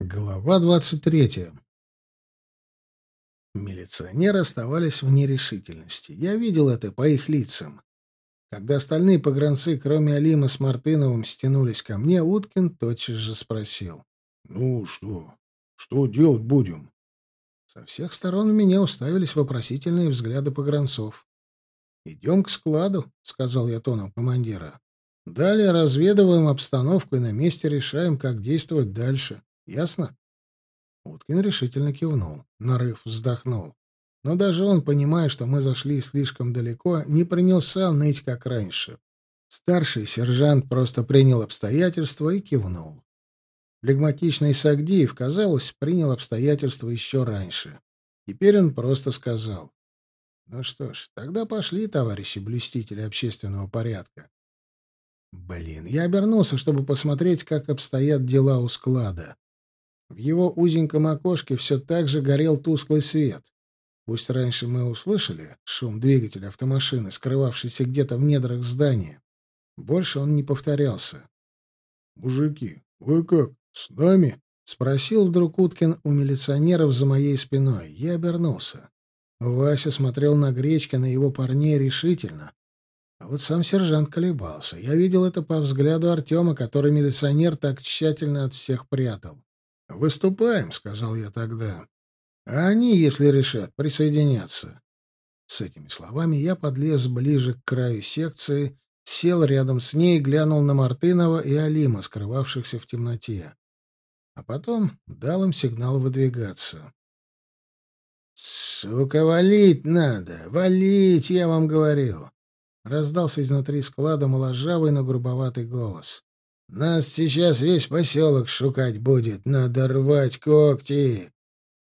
Глава двадцать третья. Милиционеры оставались в нерешительности. Я видел это по их лицам. Когда остальные погранцы, кроме Алима с Мартыновым, стянулись ко мне, Уткин тотчас же спросил. — Ну что? Что делать будем? Со всех сторон в меня уставились вопросительные взгляды погранцов. — Идем к складу, — сказал я тоном командира. — Далее разведываем обстановку и на месте решаем, как действовать дальше. Ясно? Уткин решительно кивнул. Нарыв вздохнул. Но даже он, понимая, что мы зашли слишком далеко, не принялся ныть, как раньше. Старший сержант просто принял обстоятельства и кивнул. Флегматичный Сагдиев, казалось, принял обстоятельства еще раньше. Теперь он просто сказал. «Ну что ж, тогда пошли, товарищи блюстители общественного порядка». Блин, я обернулся, чтобы посмотреть, как обстоят дела у склада. В его узеньком окошке все так же горел тусклый свет. Пусть раньше мы услышали шум двигателя автомашины, скрывавшейся где-то в недрах здания. Больше он не повторялся. «Мужики, вы как, с нами?» — спросил вдруг Уткин у милиционеров за моей спиной. Я обернулся. Вася смотрел на Гречкина и его парней решительно. А вот сам сержант колебался. Я видел это по взгляду Артема, который милиционер так тщательно от всех прятал. «Выступаем», — сказал я тогда. «А они, если решат, присоединятся». С этими словами я подлез ближе к краю секции, сел рядом с ней, глянул на Мартынова и Алима, скрывавшихся в темноте. А потом дал им сигнал выдвигаться. «Сука, валить надо! Валить, я вам говорю!» Раздался изнутри склада моложавый, но грубоватый голос. Нас сейчас весь поселок шукать будет. Надо рвать когти.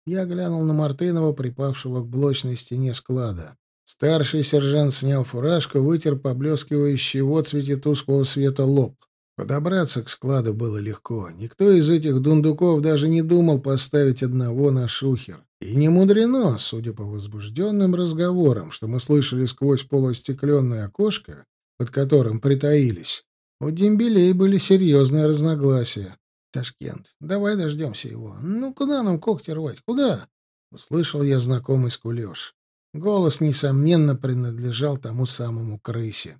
Я глянул на Мартынова, припавшего к блочной стене склада. Старший сержант снял фуражку, вытер поблескивающий в отсвете тусклого света лоб. Подобраться к складу было легко. Никто из этих дундуков даже не думал поставить одного на шухер. И не мудрено, судя по возбужденным разговорам, что мы слышали сквозь полуостекленное окошко, под которым притаились, у дембелей были серьезные разногласия. «Ташкент, давай дождемся его. Ну, куда нам когти рвать? Куда?» Услышал я знакомый скулеж. Голос, несомненно, принадлежал тому самому крысе.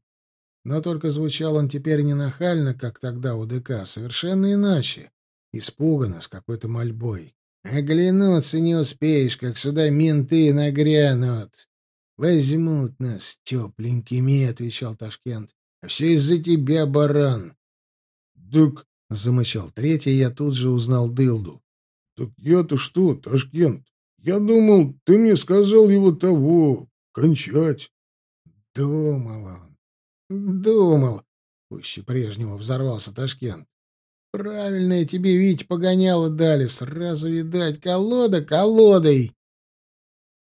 Но только звучал он теперь не нахально, как тогда у ДК, а совершенно иначе. Испуганно, с какой-то мольбой. «Оглянуться не успеешь, как сюда менты нагрянут. Возьмут нас тепленькими», — отвечал Ташкент. А все из-за тебя, баран. — Так, — замычал третий, я тут же узнал Дылду. — Так я-то что, Ташкент? Я думал, ты мне сказал его того, кончать. — Думал он. Думал. Пуще прежнего взорвался Ташкент. Правильно тебе, Вить, погоняло дали. Сразу видать, колода колодой.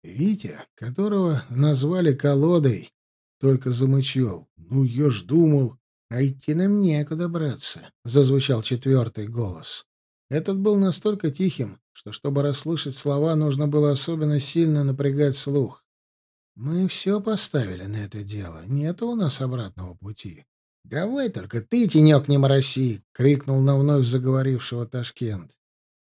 Витя, которого назвали колодой, только замычал. «Ну, я ж думал...» «А идти нам некуда, братцы», — зазвучал четвертый голос. Этот был настолько тихим, что, чтобы расслышать слова, нужно было особенно сильно напрягать слух. «Мы все поставили на это дело. Нет у нас обратного пути». «Давай только ты, тенек, не мороси!» — крикнул на вновь заговорившего Ташкент.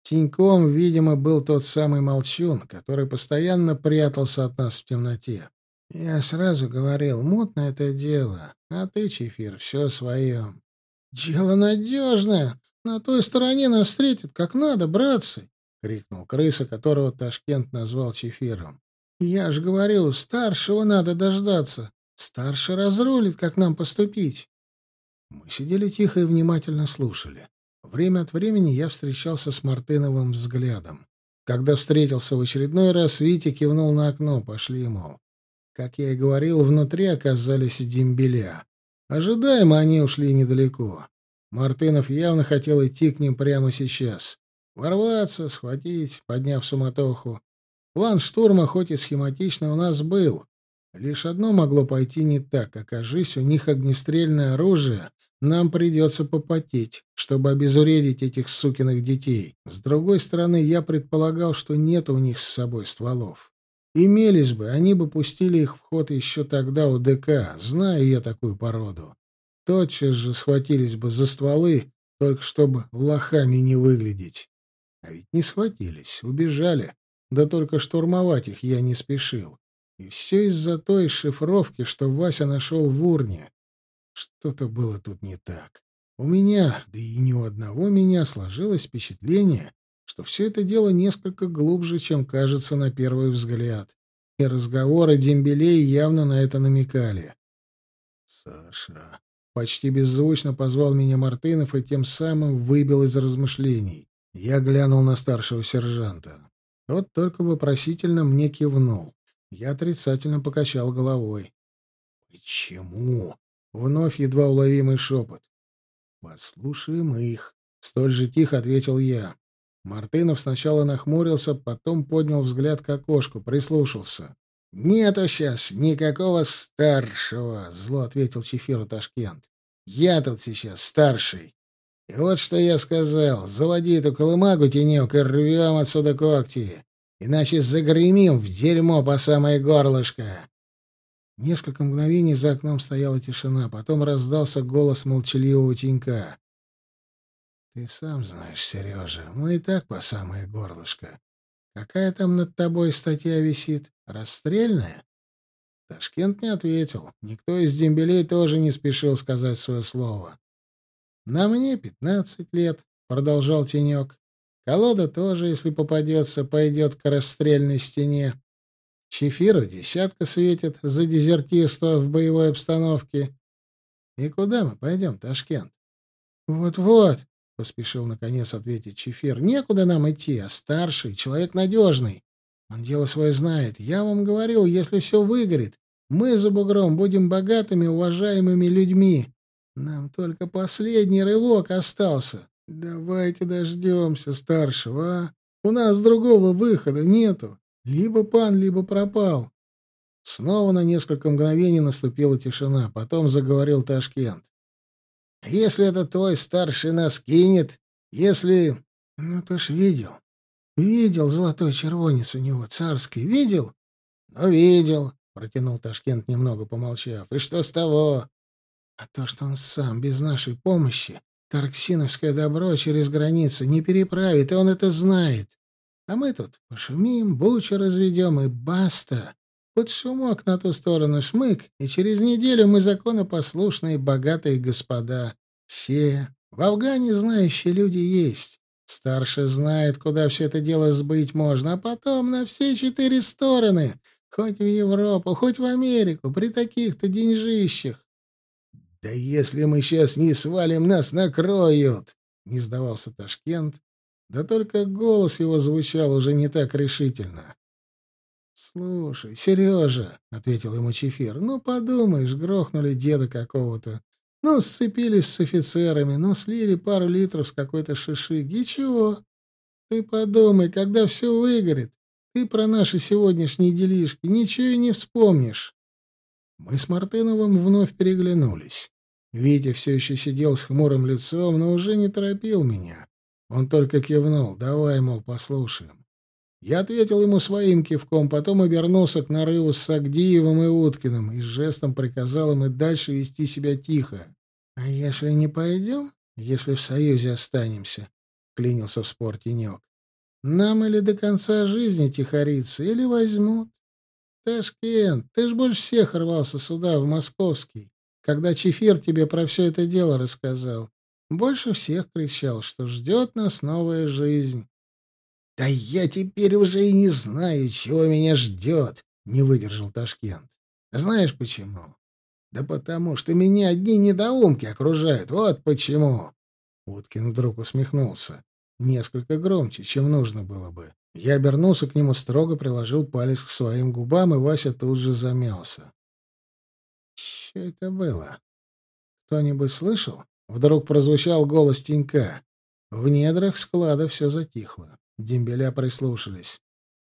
Теньком, видимо, был тот самый молчун, который постоянно прятался от нас в темноте. Я сразу говорил, мутно это дело, а ты, Чефир, все свое. Дело надежное. На той стороне нас встретят как надо, братцы, — крикнул крыса, которого Ташкент назвал Чефиром. Я ж говорю, старшего надо дождаться. Старший разрулит, как нам поступить. Мы сидели тихо и внимательно слушали. Время от времени я встречался с Мартыновым взглядом. Когда встретился в очередной раз, Витя кивнул на окно, пошли, мол. Как я и говорил, внутри оказались дембеля. Ожидаемо они ушли недалеко. Мартынов явно хотел идти к ним прямо сейчас. Ворваться, схватить, подняв суматоху. План штурма, хоть и схематичный, у нас был. Лишь одно могло пойти не так. Окажись, у них огнестрельное оружие, нам придется попотеть, чтобы обезвредить этих сукиных детей. С другой стороны, я предполагал, что нет у них с собой стволов. Имелись бы, они бы пустили их в ход еще тогда у ДК, зная я такую породу. Тотчас же схватились бы за стволы, только чтобы лохами не выглядеть. А ведь не схватились, убежали. Да только штурмовать их я не спешил. И все из-за той шифровки, что Вася нашел в урне. Что-то было тут не так. У меня, да и ни у одного меня, сложилось впечатление, что все это дело несколько глубже, чем кажется на первый взгляд. И разговоры дембелей явно на это намекали. «Саша...» Почти беззвучно позвал меня Мартынов и тем самым выбил из размышлений. Я глянул на старшего сержанта. Тот только вопросительно мне кивнул. Я отрицательно покачал головой. «Почему?» — вновь едва уловимый шепот. «Послушаем их», — столь же тихо ответил я. Мартынов сначала нахмурился, потом поднял взгляд к окошку, прислушался. «Нету сейчас никакого старшего», — зло ответил Чефиру Ташкент. «Я тут сейчас старший. И вот что я сказал. Заводи эту колымагу, тенек, и рвем отсюда когти. Иначе загремим в дерьмо по самое горлышко». Несколько мгновений за окном стояла тишина, потом раздался голос молчаливого тенька. «Ты сам знаешь, Сережа, мы и так по самое горлышко. Какая там над тобой статья висит? Расстрельная? Ташкент не ответил. Никто из дембелей тоже не спешил сказать свое слово. «На мне пятнадцать лет», — продолжал Тенек. «Колода тоже, если попадется, пойдет к расстрельной стене. Чефиру десятка светит за дезертирство в боевой обстановке. И куда мы пойдем, Ташкент?» «Вот-вот», — поспешил наконец ответить Чефир. — Некуда нам идти, а старший, человек надежный. Он дело свое знает. Я вам говорю, если все выгорит, мы за бугром будем богатыми, уважаемыми людьми. Нам только последний рывок остался. Давайте дождемся старшего, а? У нас другого выхода нету. Либо пан, либо пропал. Снова на несколько мгновений наступила тишина. Потом заговорил Ташкент. Если это твой старший нас кинет, если... Ну, ты ж видел. Видел золотой червонец у него, царский. Видел? Ну, видел, протянул Ташкент, немного помолчав. И что с того? А то, что он сам, без нашей помощи, Тарксиновское добро через границу не переправит, и он это знает. А мы тут пошумим, бучу разведем, и баста. Под шумок на ту сторону шмык, и через неделю мы законопослушные богатые господа. Все. В Афгане знающие люди есть. Старший знает, куда все это дело сбыть можно, а потом на все четыре стороны. Хоть в Европу, хоть в Америку, при таких-то деньжищах. «Да если мы сейчас не свалим, нас накроют!» — не сдавался Ташкент. Да только голос его звучал уже не так решительно. «Слушай, Сережа», — ответил ему Чефир, — «ну, подумаешь, грохнули деда какого-то. Ну, сцепились с офицерами, ну, слили пару литров с какой-то шишиги. И чего? Ты подумай, когда все выгорит, ты про наши сегодняшние делишки ничего и не вспомнишь». Мы с Мартыновым вновь переглянулись. Витя все еще сидел с хмурым лицом, но уже не торопил меня. Он только кивнул. «Давай, мол, послушаем». Я ответил ему своим кивком, потом обернулся к нарыву с Сагдиевым и Уткиным и жестом приказал им и дальше вести себя тихо. — А если не пойдем, если в союзе останемся? — клинился в спор Тенек. — Нам или до конца жизни тихориться, или возьмут. Ташкент, ты ж больше всех рвался сюда, в Московский, когда Чефир тебе про все это дело рассказал. Больше всех кричал, что ждет нас новая жизнь. «Да я теперь уже и не знаю, чего меня ждет», — не выдержал Ташкент. «Знаешь почему? Да потому что меня одни недоумки окружают, вот почему». Уткин вдруг усмехнулся. Несколько громче, чем нужно было бы. Я обернулся к нему, строго приложил палец к своим губам, и Вася тут же замялся. Что это было? Кто-нибудь слышал? Вдруг прозвучал голос Тинька. В недрах склада все затихло. Дембеля прислушались.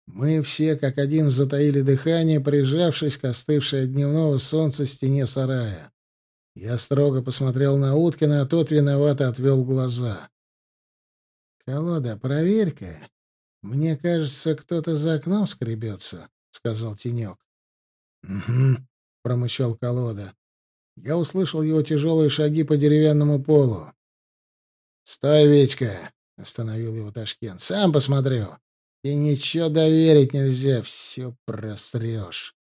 Мы все как один затаили дыхание, прижавшись к остывшей от дневного солнца стене сарая. Я строго посмотрел на Уткина, а тот виновато отвел глаза. «Колода, проверь-ка. Мне кажется, кто-то за окном скребется», — сказал Тенек. «Угу», — промычал Колода. Я услышал его тяжелые шаги по деревянному полу. «Стой, Витька!» Остановил его Ташкент. «Сам посмотрю. И ничего доверить нельзя, все прострешь».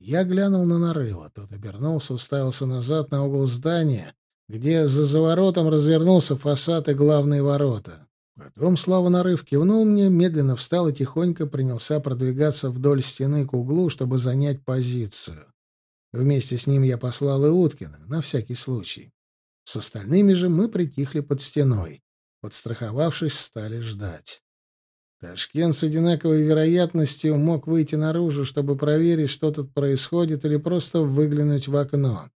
Я глянул на Нарыва. Тот обернулся, уставился назад на угол здания, где за заворотом развернулся фасад и главные ворота. Потом Слава Нарыв кивнул мне, медленно встал и тихонько принялся продвигаться вдоль стены к углу, чтобы занять позицию. Вместе с ним я послал и Уткина, на всякий случай. С остальными же мы притихли под стеной. Подстраховавшись, стали ждать. Ташкент с одинаковой вероятностью мог выйти наружу, чтобы проверить, что тут происходит, или просто выглянуть в окно.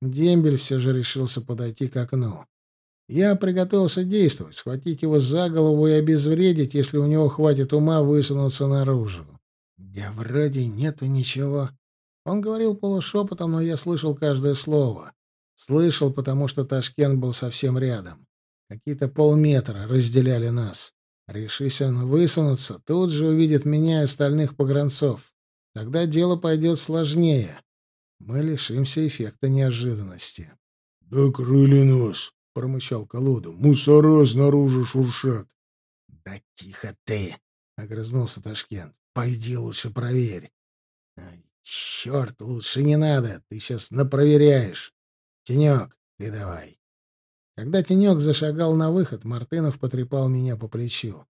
Дембель все же решился подойти к окну. Я приготовился действовать, схватить его за голову и обезвредить, если у него хватит ума высунуться наружу. Да вроде нету ничего. Он говорил полушепотом, но я слышал каждое слово. Слышал, потому что Ташкент был совсем рядом. Какие-то полметра разделяли нас. Решись он высунуться, тут же увидит меня и остальных погранцов. Тогда дело пойдет сложнее. Мы лишимся эффекта неожиданности. — Да крыли нас, — промычал колода. — Мусора снаружи шуршат. — Да тихо ты, — огрызнулся Ташкент. — Пойди лучше проверь. — Ай, черт, лучше не надо, ты сейчас напроверяешь. Тенек, ты давай. Когда Тенек зашагал на выход, Мартынов потрепал меня по плечу.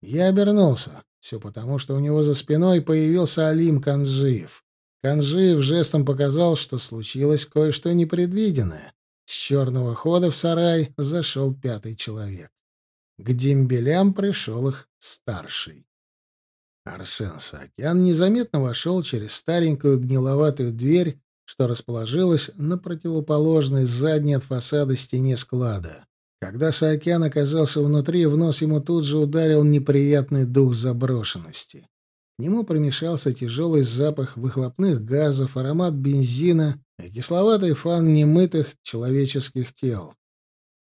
Я обернулся. Все потому, что у него за спиной появился Алим Канжиев. Канжиев жестом показал, что случилось кое-что непредвиденное. С черного хода в сарай зашел пятый человек. К дембелям пришел их старший. Арсен Саакян незаметно вошел через старенькую гниловатую дверь что расположилась на противоположной задней от фасада стене склада. Когда Саакян оказался внутри, в нос ему тут же ударил неприятный дух заброшенности. К нему примешался тяжелый запах выхлопных газов, аромат бензина и кисловатый фан немытых человеческих тел.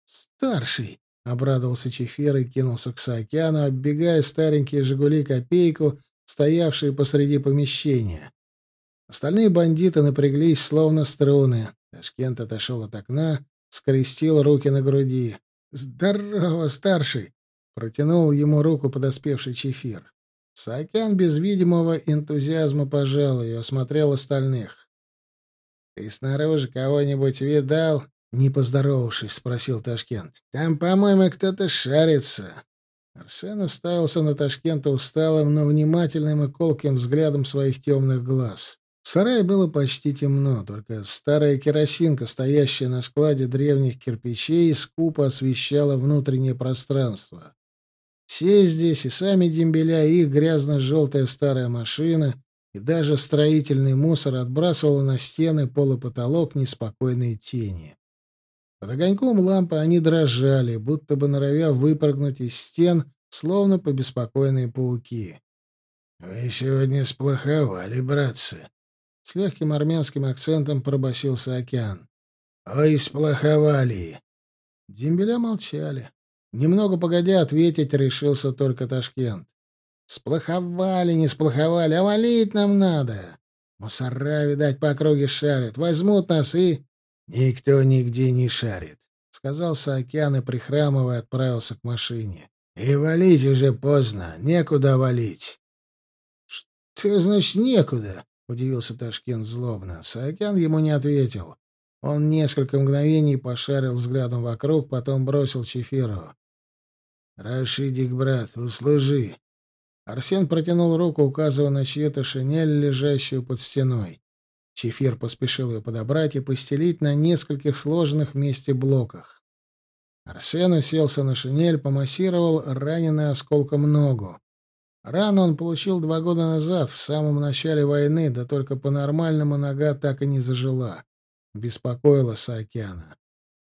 «Старший!» — обрадовался Чефир и кинулся к Саакяну, оббегая старенькие «Жигули» копейку, стоявшие посреди помещения. Остальные бандиты напряглись, словно струны. Ташкент отошел от окна, скрестил руки на груди. «Здорово, старший!» — протянул ему руку подоспевший Чефир. Саакян без видимого энтузиазма пожал ее, осмотрел остальных. «Ты снаружи кого-нибудь видал?» — не поздоровавшись, спросил Ташкент. «Там, по-моему, кто-то шарится». Арсен уставился на Ташкента усталым, но внимательным и колким взглядом своих темных глаз. В сарае было почти темно, только старая керосинка, стоящая на складе древних кирпичей, скупо освещала внутреннее пространство. Все здесь, и сами дембеля, и их грязно-желтая старая машина, и даже строительный мусор отбрасывал на стены, пол и потолок неспокойные тени. Под огоньком лампы они дрожали, будто бы норовя выпрыгнуть из стен, словно побеспокойные пауки. — Вы сегодня сплоховали, братцы, с легким армянским акцентом пробасился океан. «Ой, сплоховали!» Дембеля молчали. Немного погодя ответить решился только Ташкент. «Сплоховали, не сплоховали, а валить нам надо. Мусора, видать, по округе шарят. Возьмут нас и...» «Никто нигде не шарит», — сказал Саакян и, прихрамывая, отправился к машине. «И валить уже поздно, некуда валить». «Что значит некуда?» — удивился Ташкент злобно. Саакян ему не ответил. Он несколько мгновений пошарил взглядом вокруг, потом бросил Чефиру. «Рашидик, брат, услужи!» Арсен протянул руку, указывая на чью-то шинель, лежащую под стеной. Чефир поспешил ее подобрать и постелить на нескольких сложенных вместе блоках. Арсен уселся на шинель, помассировал раненый осколком ногу. Рану он получил два года назад, в самом начале войны, да только по-нормальному нога так и не зажила. Беспокоила Саакяна.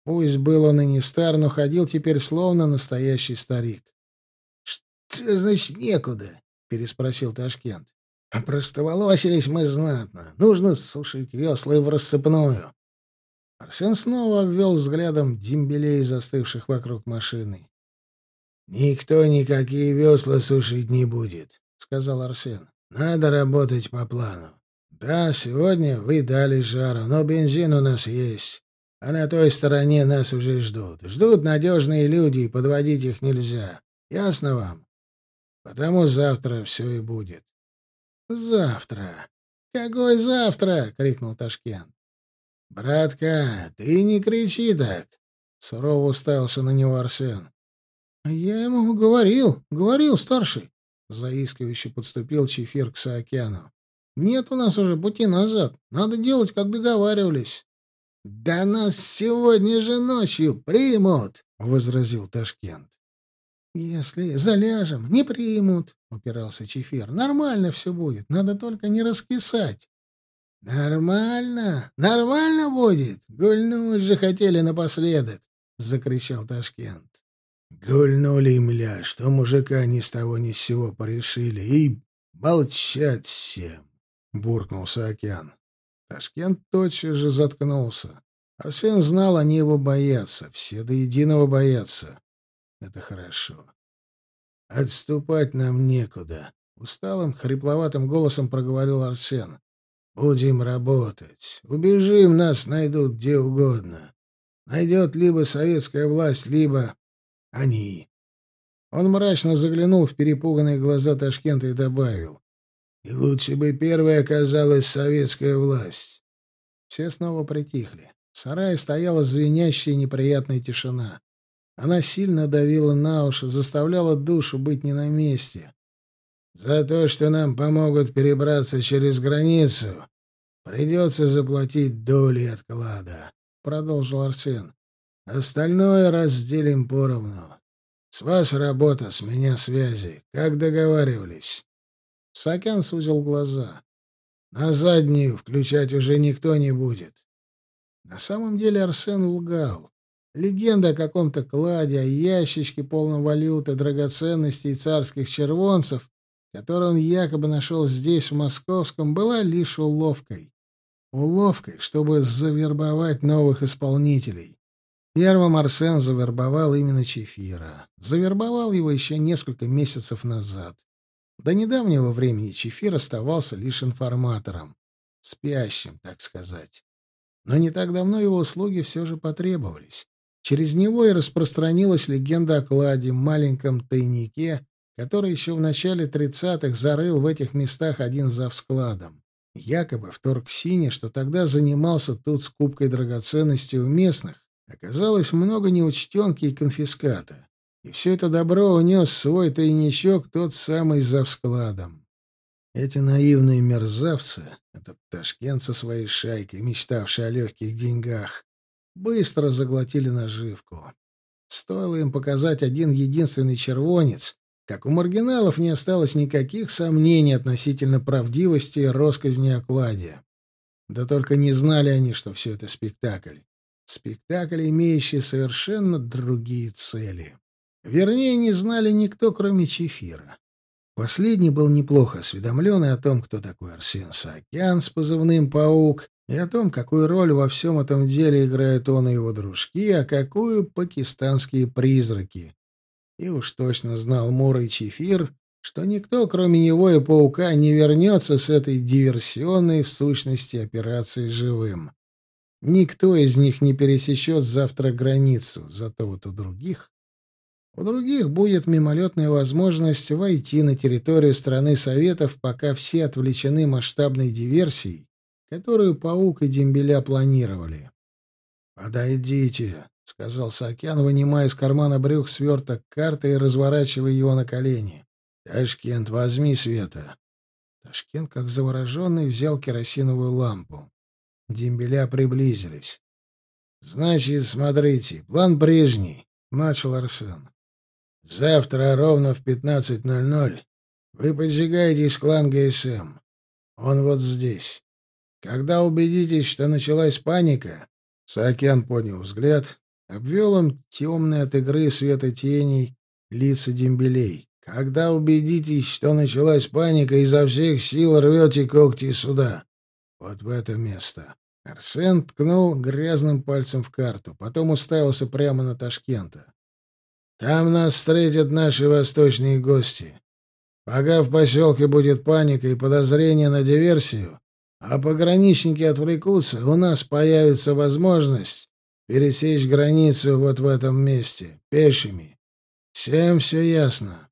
Пусть был он и не стар, но ходил теперь словно настоящий старик. — Что значит некуда? — переспросил Ташкент. — Простоволосились мы знатно. Нужно сушить весла в рассыпную. Арсен снова обвел взглядом дембелей, застывших вокруг машины. «Никто никакие весла сушить не будет», — сказал Арсен. «Надо работать по плану. Да, сегодня вы дали жару, но бензин у нас есть. А на той стороне нас уже ждут. Ждут надежные люди, и подводить их нельзя. Ясно вам? Потому завтра все и будет. Завтра. Какой завтра? крикнул Ташкент. Братка, ты не кричи так. Сурово уставился на него Арсен. Я ему говорил, говорил, старший. Заискивающе подступил Чефир к Саакяну. Нет у нас уже пути назад. Надо делать, как договаривались. Да нас сегодня же ночью примут, возразил Ташкент. Если заляжем, не примут, упирался Чефир. Нормально все будет, надо только не раскисать. Нормально, нормально будет. Гульнуть же хотели напоследок, закричал Ташкент. Гульнули, мля, что мужика ни с того ни с сего порешили, и молчать всем, — буркнулся Океан. Ташкент тотчас же заткнулся. Арсен знал, они его боятся, все до единого боятся. Это хорошо. Отступать нам некуда, — усталым, хрипловатым голосом проговорил Арсен. Будем работать. Убежим, нас найдут где угодно. Найдет либо советская власть, либо они. Он мрачно заглянул в перепуганные глаза Ташкента и добавил. И лучше бы первой оказалась советская власть. Все снова притихли. В сарае стояла звенящая неприятная тишина. Она сильно давила на уши, заставляла душу быть не на месте. За то, что нам помогут перебраться через границу, придется заплатить доли отклада, — продолжил Арсен. Остальное разделим поровну. С вас работа, с меня связи. Как договаривались. Сакян сузил глаза. На заднюю включать уже никто не будет. На самом деле Арсен лгал. Легенда о каком-то кладе, о ящичке полном валюты, драгоценностей и царских червонцев, который он якобы нашел здесь, в Московском, была лишь уловкой. Уловкой, чтобы завербовать новых исполнителей. Первым Арсен завербовал именно Чефира. Завербовал его еще несколько месяцев назад. До недавнего времени Чефир оставался лишь информатором. Спящим, так сказать. Но не так давно его услуги все же потребовались. Через него и распространилась легенда о кладе, маленьком тайнике, который еще в начале 30-х зарыл в этих местах один зав складом. Якобы в Торксине, что тогда занимался тут скупкой драгоценностей у местных, Оказалось много неучтенки и конфиската. И все это добро унес свой тайничок тот самый за складом. Эти наивные мерзавцы, этот Ташкент со своей шайкой, мечтавший о легких деньгах, быстро заглотили наживку. Стоило им показать один единственный червонец, как у маргиналов не осталось никаких сомнений относительно правдивости и росказни о кладе. Да только не знали они, что все это спектакль. Спектакль, имеющий совершенно другие цели. Вернее, не знали никто, кроме Чефира. Последний был неплохо осведомлен и о том, кто такой Арсен Саакян с позывным «Паук», и о том, какую роль во всем этом деле играют он и его дружки, а какую — пакистанские призраки. И уж точно знал Мур Чефир, что никто, кроме него и Паука, не вернется с этой диверсионной, в сущности, операции живым. Никто из них не пересечет завтра границу, зато вот у других... У других будет мимолетная возможность войти на территорию страны Советов, пока все отвлечены масштабной диверсией, которую Паук и Дембеля планировали. «Подойдите», — сказал Саакян, вынимая из кармана брюк сверток карты и разворачивая его на колени. «Ташкент, возьми света». Ташкент, как завороженный, взял керосиновую лампу. Дембеля приблизились. «Значит, смотрите, план прежний», — начал Арсен. «Завтра ровно в 15.00 вы поджигаете клан ГСМ. Он вот здесь. Когда убедитесь, что началась паника...» Саакян поднял взгляд, обвел им темные от игры света теней лица дембелей. «Когда убедитесь, что началась паника, изо всех сил рвете когти сюда. Вот в это место. Арсен ткнул грязным пальцем в карту, потом уставился прямо на Ташкента. «Там нас встретят наши восточные гости. Пока в поселке будет паника и подозрение на диверсию, а пограничники отвлекутся, у нас появится возможность пересечь границу вот в этом месте, пешими. Всем все ясно.